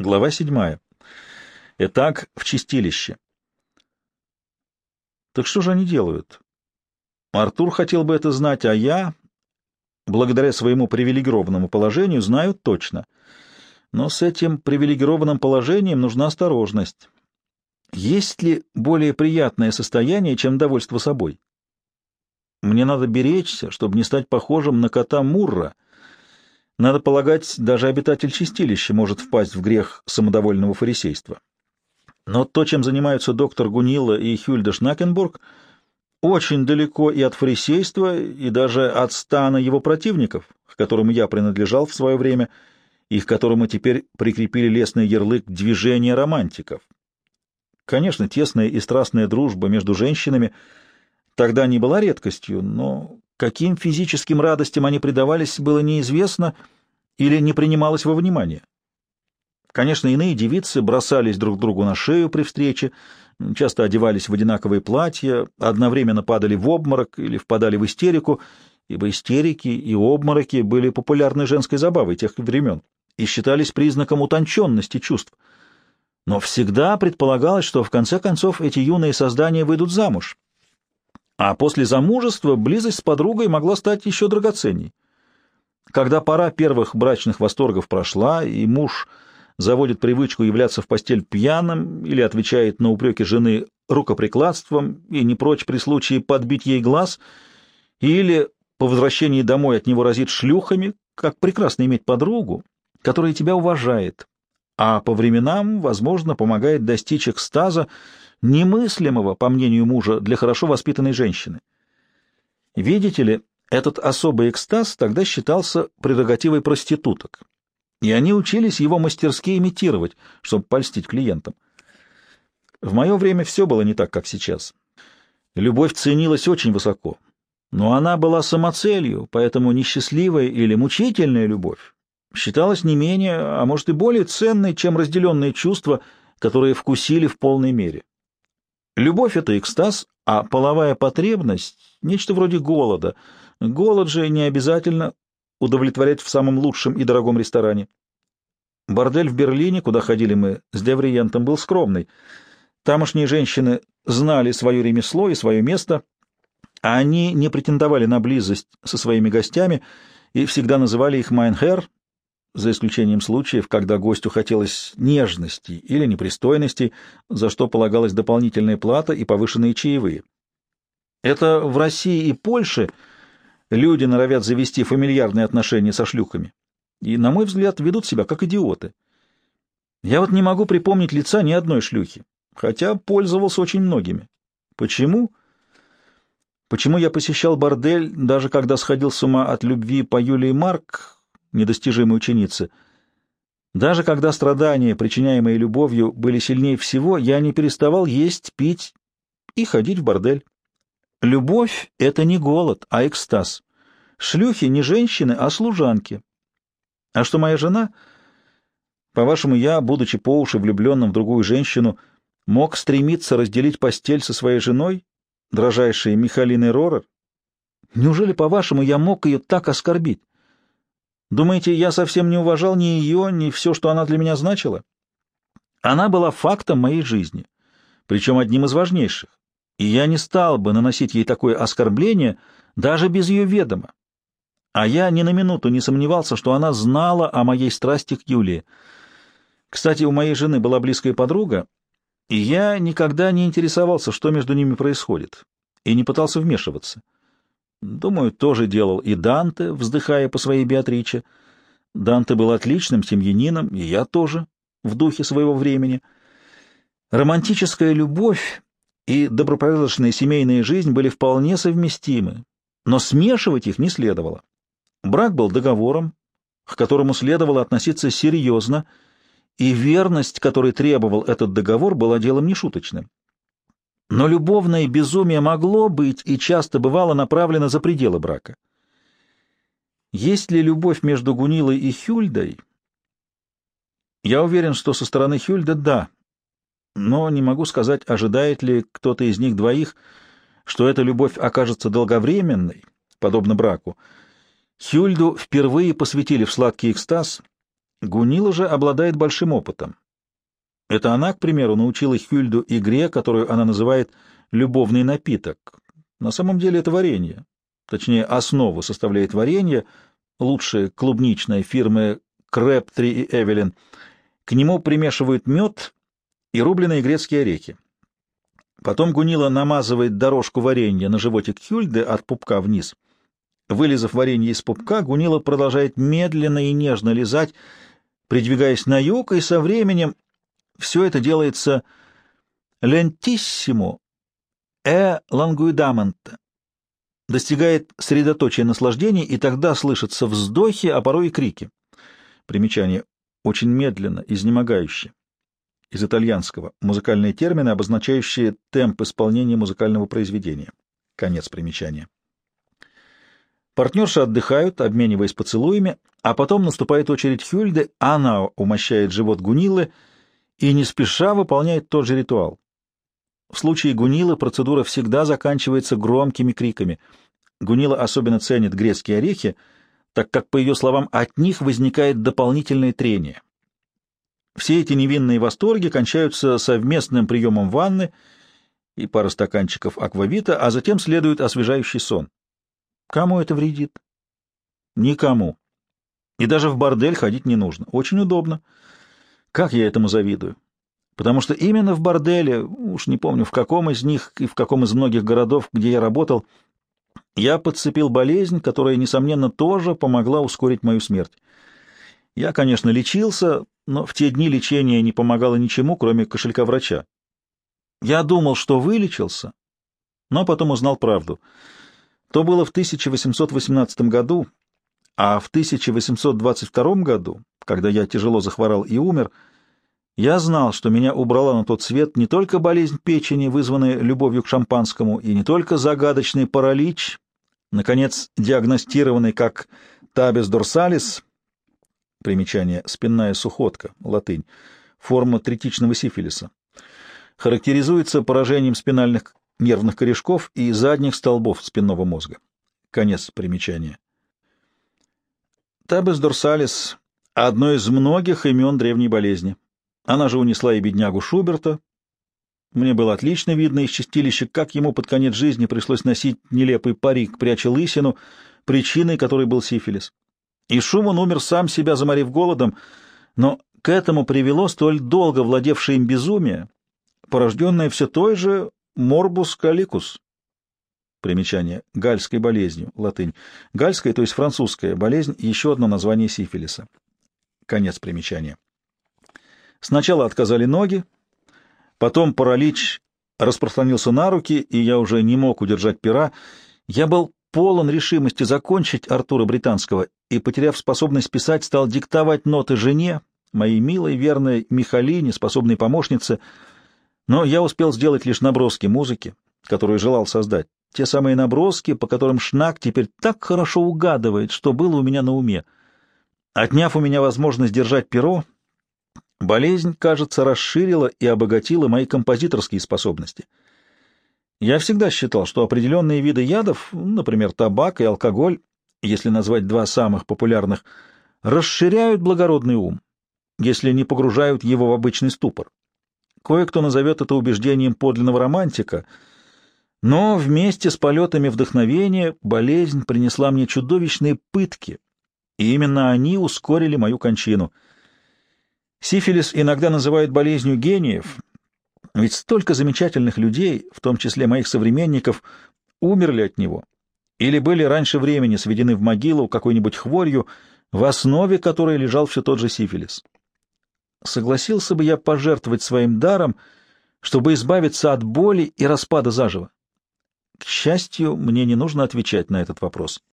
Глава седьмая. Итак, в чистилище. Так что же они делают? Артур хотел бы это знать, а я, благодаря своему привилегированному положению, знаю точно. Но с этим привилегированным положением нужна осторожность. Есть ли более приятное состояние, чем довольство собой? Мне надо беречься, чтобы не стать похожим на кота Мурра. Надо полагать, даже обитатель чистилища может впасть в грех самодовольного фарисейства. Но то, чем занимаются доктор Гунила и Хюльда Шнакенбург, очень далеко и от фарисейства, и даже от стана его противников, к которому я принадлежал в свое время, и к которому теперь прикрепили лесный ярлык «движение романтиков». Конечно, тесная и страстная дружба между женщинами тогда не была редкостью, но каким физическим радостям они предавались, было неизвестно или не принималось во внимание. Конечно, иные девицы бросались друг другу на шею при встрече, часто одевались в одинаковые платья, одновременно падали в обморок или впадали в истерику, ибо истерики и обмороки были популярной женской забавой тех времен и считались признаком утонченности чувств. Но всегда предполагалось, что в конце концов эти юные создания выйдут замуж. А после замужества близость с подругой могла стать еще драгоценней. Когда пора первых брачных восторгов прошла, и муж заводит привычку являться в постель пьяным или отвечает на упреки жены рукоприкладством и не прочь при случае подбить ей глаз, или по возвращении домой от него разит шлюхами, как прекрасно иметь подругу, которая тебя уважает, а по временам, возможно, помогает достичь экстаза, немыслимого, по мнению мужа, для хорошо воспитанной женщины. Видите ли, этот особый экстаз тогда считался прерогативой проституток и они учились его мастерски имитировать, чтобы польстить клиентам. В мое время все было не так, как сейчас. Любовь ценилась очень высоко, но она была самоцелью, поэтому несчастливая или мучительная любовь считалась не менее, а может и более ценной, чем разделенные чувства, которые вкусили в полной мере. Любовь — это экстаз, а половая потребность — нечто вроде голода. Голод же не обязательно удовлетворять в самом лучшем и дорогом ресторане. Бордель в Берлине, куда ходили мы с Девриентом, был скромный. Тамошние женщины знали свое ремесло и свое место, а они не претендовали на близость со своими гостями и всегда называли их «mein Herr», за исключением случаев, когда гостю хотелось нежности или непристойности, за что полагалась дополнительная плата и повышенные чаевые. Это в России и Польше – Люди норовят завести фамильярные отношения со шлюхами. И, на мой взгляд, ведут себя как идиоты. Я вот не могу припомнить лица ни одной шлюхи, хотя пользовался очень многими. Почему? Почему я посещал бордель, даже когда сходил с ума от любви по Юлии Марк, недостижимой ученице? Даже когда страдания, причиняемые любовью, были сильнее всего, я не переставал есть, пить и ходить в бордель. Любовь — это не голод, а экстаз. Шлюхи не женщины, а служанки. А что моя жена? По-вашему, я, будучи по уши влюбленным в другую женщину, мог стремиться разделить постель со своей женой, дрожайшей Михалиной Рорер? Неужели, по-вашему, я мог ее так оскорбить? Думаете, я совсем не уважал ни ее, ни все, что она для меня значила? Она была фактом моей жизни, причем одним из важнейших и я не стал бы наносить ей такое оскорбление даже без ее ведома. А я ни на минуту не сомневался, что она знала о моей страсти к Юлии. Кстати, у моей жены была близкая подруга, и я никогда не интересовался, что между ними происходит, и не пытался вмешиваться. Думаю, тоже делал и Данте, вздыхая по своей Беатриче. Данте был отличным семьянином, и я тоже, в духе своего времени. Романтическая любовь и добропорядочная семейная жизнь были вполне совместимы, но смешивать их не следовало. Брак был договором, к которому следовало относиться серьезно, и верность, которой требовал этот договор, была делом нешуточным. Но любовное безумие могло быть и часто бывало направлено за пределы брака. Есть ли любовь между Гунилой и Хюльдой? Я уверен, что со стороны Хюльда — да, но не могу сказать, ожидает ли кто-то из них двоих, что эта любовь окажется долговременной, подобно браку. Хюльду впервые посвятили в сладкий экстаз, Гунила же обладает большим опытом. Это она, к примеру, научила Хюльду игре, которую она называет «любовный напиток». На самом деле это варенье. Точнее, основу составляет варенье, лучшие клубничные фирмы Крэптри и Эвелин. К нему примешивают мед и рубленые грецкие орехи. Потом Гунила намазывает дорожку варенья на животик Хюльды от пупка вниз. Вылезав варенье из пупка, Гунила продолжает медленно и нежно лизать, придвигаясь на юг, и со временем все это делается лентиссимо э лангуидамента, достигает средоточия наслаждений, и тогда слышатся вздохи, а порой и крики. Примечание. Очень медленно, изнемогающе. Из итальянского. Музыкальные термины, обозначающие темп исполнения музыкального произведения. Конец примечания. Партнерши отдыхают, обмениваясь поцелуями, а потом наступает очередь Хюльды, она умощает живот Гунилы и не спеша выполняет тот же ритуал. В случае Гунилы процедура всегда заканчивается громкими криками. Гунила особенно ценит грецкие орехи, так как, по ее словам, от них возникает дополнительное трение. Все эти невинные восторги кончаются совместным приемом ванны и пара стаканчиков аквавита, а затем следует освежающий сон. Кому это вредит? Никому. И даже в бордель ходить не нужно. Очень удобно. Как я этому завидую? Потому что именно в борделе, уж не помню, в каком из них и в каком из многих городов, где я работал, я подцепил болезнь, которая, несомненно, тоже помогла ускорить мою смерть. Я, конечно, лечился, но в те дни лечение не помогало ничему, кроме кошелька врача. Я думал, что вылечился, но потом узнал правду — то было в 1818 году, а в 1822 году, когда я тяжело захворал и умер, я знал, что меня убрала на тот свет не только болезнь печени, вызванная любовью к шампанскому, и не только загадочный паралич, наконец, диагностированный как табис дорсалис, примечание «спинная сухотка», латынь, форма третичного сифилиса, характеризуется поражением спинальных нервных корешков и задних столбов спинного мозга. Конец примечания. Табес дорсалис — одно из многих имен древней болезни. Она же унесла и беднягу Шуберта. Мне было отлично видно из чистилища, как ему под конец жизни пришлось носить нелепый парик, пряча лысину, причиной которой был сифилис. И Шуман умер сам себя, заморив голодом, но к этому привело столь долго владевшее им безумие, порожденное все той же Морбус каликус. Примечание. Гальской болезнью. Латынь. Гальская, то есть французская болезнь, еще одно название сифилиса. Конец примечания. Сначала отказали ноги, потом паралич распространился на руки, и я уже не мог удержать пера. Я был полон решимости закончить Артура Британского и, потеряв способность писать, стал диктовать ноты жене, моей милой, верной Михалине, способной помощнице, но я успел сделать лишь наброски музыки, которую желал создать. Те самые наброски, по которым Шнак теперь так хорошо угадывает, что было у меня на уме. Отняв у меня возможность держать перо, болезнь, кажется, расширила и обогатила мои композиторские способности. Я всегда считал, что определенные виды ядов, например, табак и алкоголь, если назвать два самых популярных, расширяют благородный ум, если не погружают его в обычный ступор. Кое-кто назовет это убеждением подлинного романтика, но вместе с полетами вдохновения болезнь принесла мне чудовищные пытки, и именно они ускорили мою кончину. Сифилис иногда называют болезнью гениев, ведь столько замечательных людей, в том числе моих современников, умерли от него или были раньше времени сведены в могилу какой-нибудь хворью, в основе которой лежал все тот же сифилис. Согласился бы я пожертвовать своим даром, чтобы избавиться от боли и распада заживо? К счастью, мне не нужно отвечать на этот вопрос.